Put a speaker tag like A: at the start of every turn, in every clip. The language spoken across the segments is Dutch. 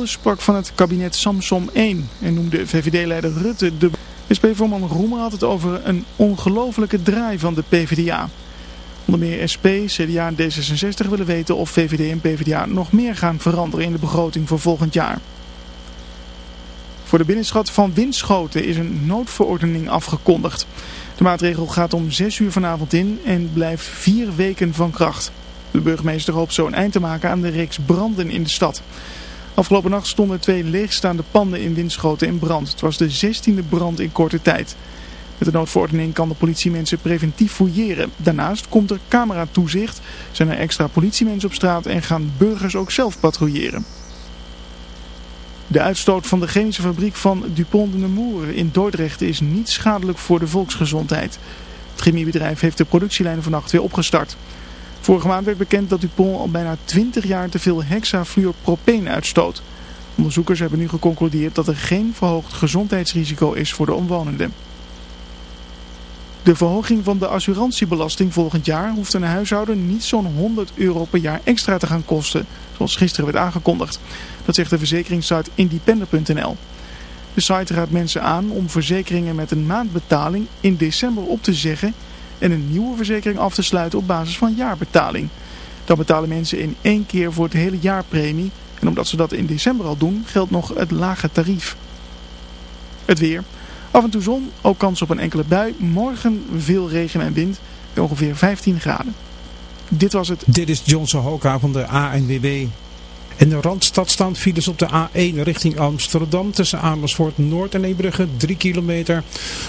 A: sprak van het kabinet Samsom 1 en noemde VVD-leider Rutte de... SP-voorman Roemer had het over een ongelofelijke draai van de PvdA. Onder meer SP, CDA en D66 willen weten of VVD en PvdA nog meer gaan veranderen in de begroting voor volgend jaar. Voor de binnenschat van Winschoten is een noodverordening afgekondigd. De maatregel gaat om 6 uur vanavond in en blijft vier weken van kracht. De burgemeester hoopt zo een eind te maken aan de reeks branden in de stad. Afgelopen nacht stonden twee leegstaande panden in Winschoten in brand. Het was de 16e brand in korte tijd. Met de noodverordening kan de politie mensen preventief fouilleren. Daarnaast komt er cameratoezicht, zijn er extra politiemensen op straat en gaan burgers ook zelf patrouilleren. De uitstoot van de chemische fabriek van Dupont de Nemours in Dordrecht is niet schadelijk voor de volksgezondheid. Het chemiebedrijf heeft de productielijnen vannacht weer opgestart. Vorige maand werd bekend dat Dupont al bijna 20 jaar te veel hexafluorpropeen uitstoot. Onderzoekers hebben nu geconcludeerd dat er geen verhoogd gezondheidsrisico is voor de omwonenden. De verhoging van de assurantiebelasting volgend jaar hoeft een huishouden niet zo'n 100 euro per jaar extra te gaan kosten, zoals gisteren werd aangekondigd. Dat zegt de verzekeringssite independer.nl. De site raadt mensen aan om verzekeringen met een maandbetaling in december op te zeggen en een nieuwe verzekering af te sluiten op basis van jaarbetaling. Dan betalen mensen in één keer voor het hele jaar premie en omdat ze dat in december al doen geldt nog het lage tarief. Het weer. Af en toe zon, ook kans op een enkele bui. Morgen veel regen en wind ongeveer 15 graden. Dit was het.
B: Dit is Johnson Hoka van de ANWB. In de Randstad staan files op de A1 richting Amsterdam tussen Amersfoort Noord en Eembrugge 3 kilometer.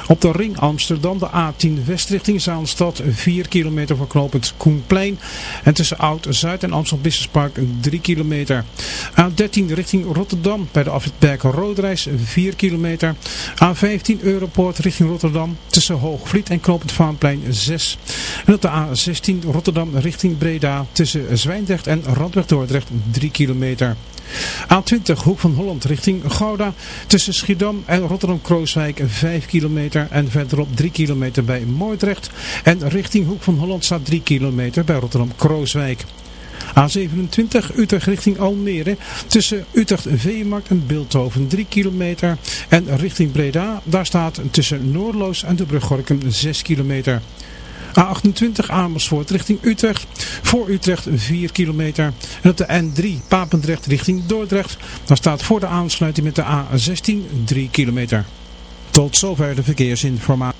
B: Op de ring Amsterdam de A10 West richting Zaanstad 4 kilometer voor knooppunt Koenplein. En tussen Oud-Zuid en Amsterdam Business Park 3 kilometer. A13 richting Rotterdam bij de afwitberg Roodreis 4 kilometer. A15 Europoort richting Rotterdam tussen Hoogvliet en knooppunt Vaanplein 6. En op de A16 Rotterdam richting Breda tussen Zwijndrecht en Randweg Dordrecht 3 kilometer. A20 Hoek van Holland richting Gouda. Tussen Schiedam en Rotterdam-Krooswijk 5 kilometer. En verderop 3 kilometer bij Moordrecht. En richting Hoek van Holland staat 3 kilometer bij Rotterdam-Krooswijk. A27 Utrecht richting Almere. Tussen Utrecht Veemarkt en Beeldhoven 3 kilometer. En richting Breda. Daar staat tussen Noordloos en de brug Gorkum 6 kilometer. A28 Amersfoort richting Utrecht. Voor Utrecht 4 kilometer. En op de N3 Papendrecht richting Dordrecht. Daar staat voor de aansluiting met de A16 3 kilometer. Tot zover de verkeersinformatie.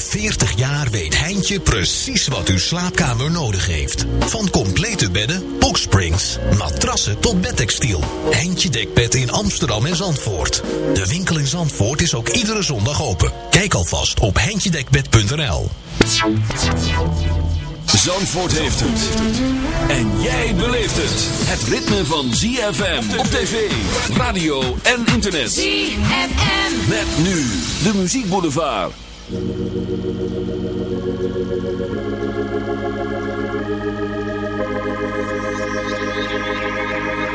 C: 40 jaar weet Heintje precies wat uw slaapkamer nodig heeft. Van complete bedden, boxsprings, matrassen tot bedtextiel. Heintje Dekbed in Amsterdam en Zandvoort. De winkel in Zandvoort is ook iedere zondag open. Kijk alvast op heintjedekbed.nl
D: Zandvoort heeft het. En jij beleeft het. Het ritme van ZFM op tv, radio en internet.
E: ZFM.
D: Met nu de muziekboulevard.
E: You Thank you.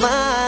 F: my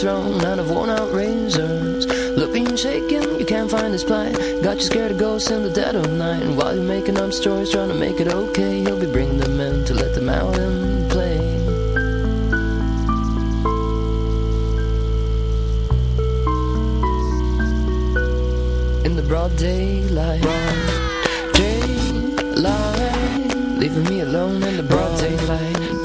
F: thrown out of
G: worn out razors. Looking shaken, you can't find this plight. Got you scared of ghosts in the dead of night. And while you're making up stories, trying to make it okay, you'll be bringing them in to let them out and play. In the broad daylight, broad daylight, leaving me alone in the broad daylight.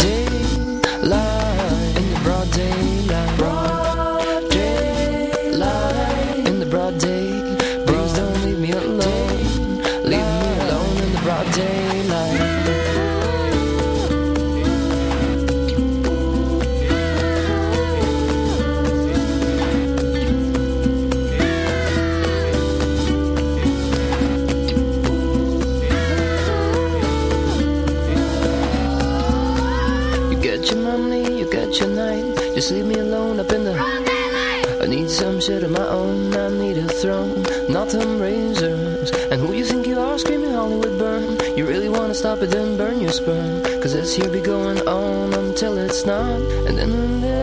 G: stop it, then burn your sperm. Cause this here be going on until it's not. And then,
H: and then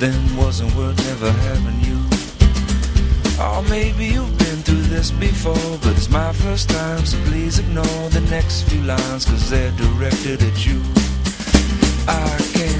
I: then wasn't worth never having you. Oh, maybe you've been through this before, but it's my first time, so please ignore the next few lines, cause they're directed at you. I can't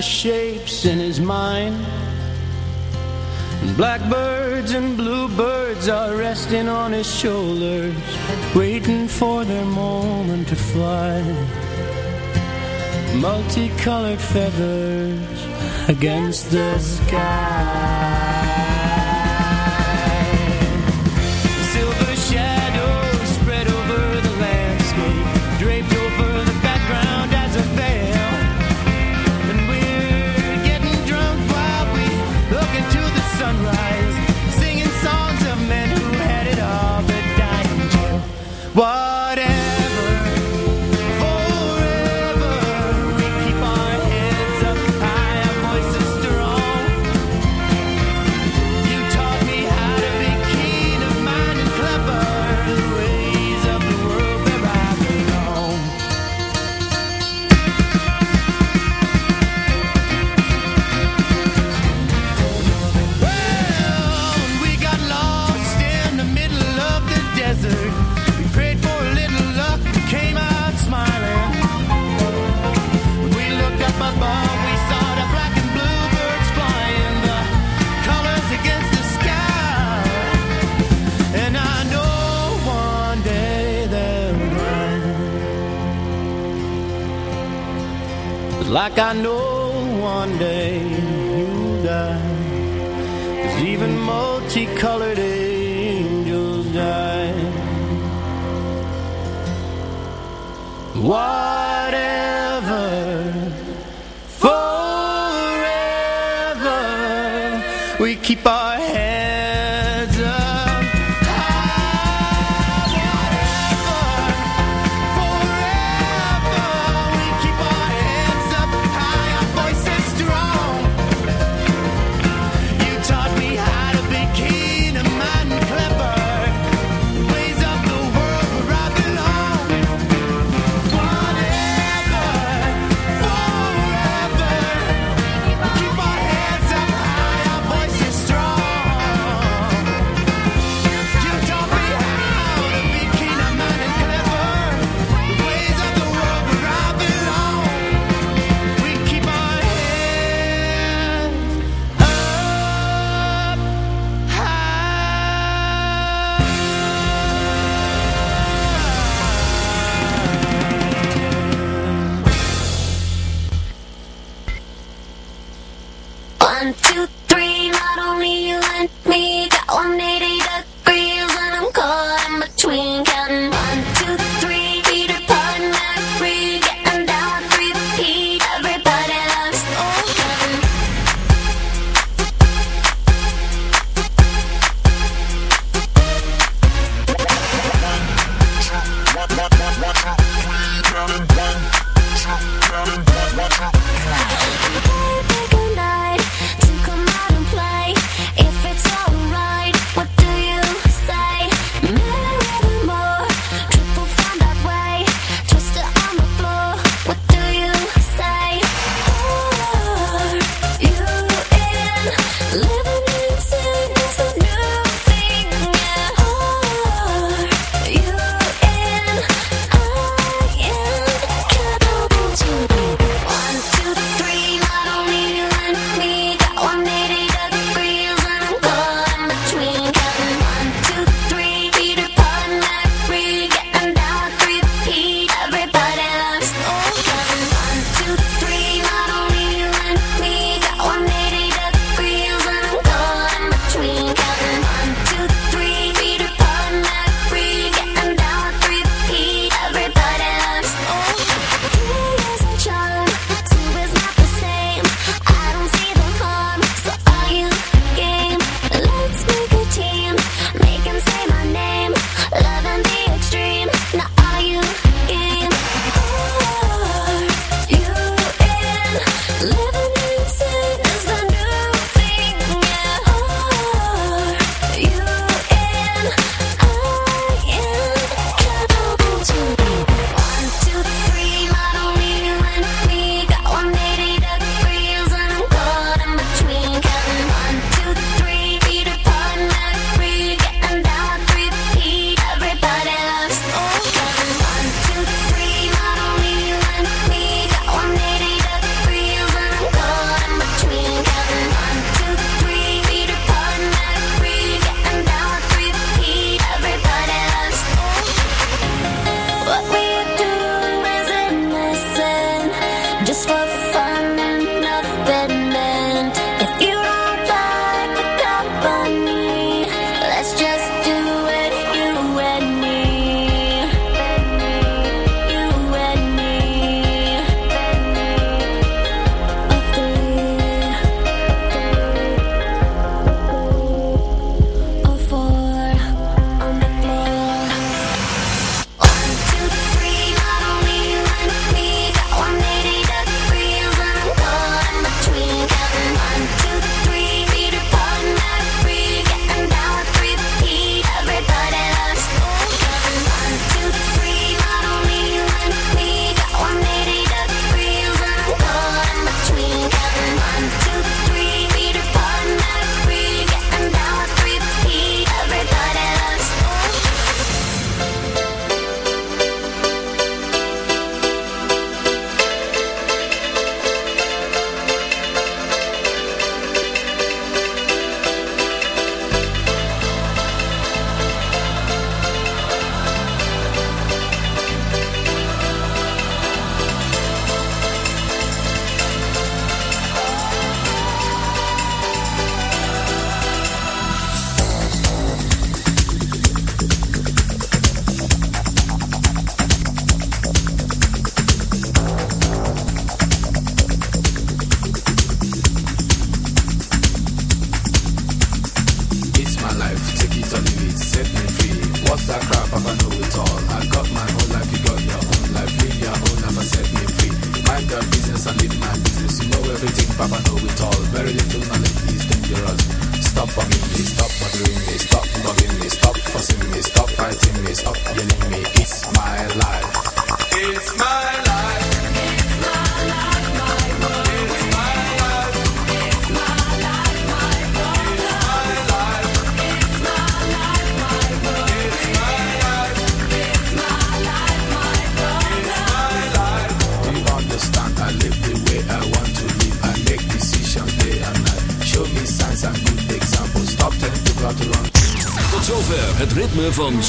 J: the shapes in his mind. Blackbirds and bluebirds are resting on his shoulders Waiting for their moment to fly. Multicolored feathers against the sky.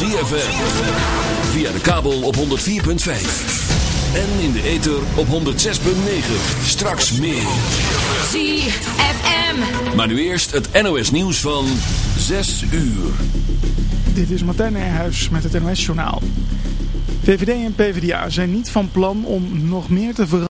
D: ZFM. Via de kabel op 104.5. En in de ether op 106.9. Straks meer.
H: ZFM.
D: Maar nu eerst het NOS nieuws van 6 uur.
A: Dit is Martijn Nijhuis met het NOS Journaal. VVD en PvdA zijn niet van plan om nog meer te veranderen.